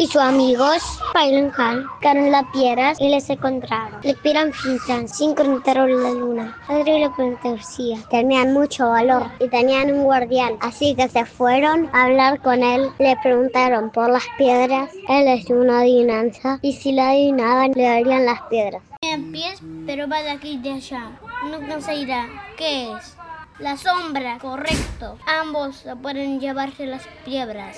y sus amigos bailan buscaron las piedras y les encontraron. Le pidieron pintan sin encontraron la luna. Padre le decía, tenían mucho valor y tenían un guardián, así que se fueron a hablar con él. Le preguntaron por las piedras, él les dio una adivinanza y si la adivinaban le darían las piedras. Tiene pies, pero va de aquí y de allá. Nunca se irá. ¿Qué es? La sombra, correcto. Ambos pueden llevarse las piedras.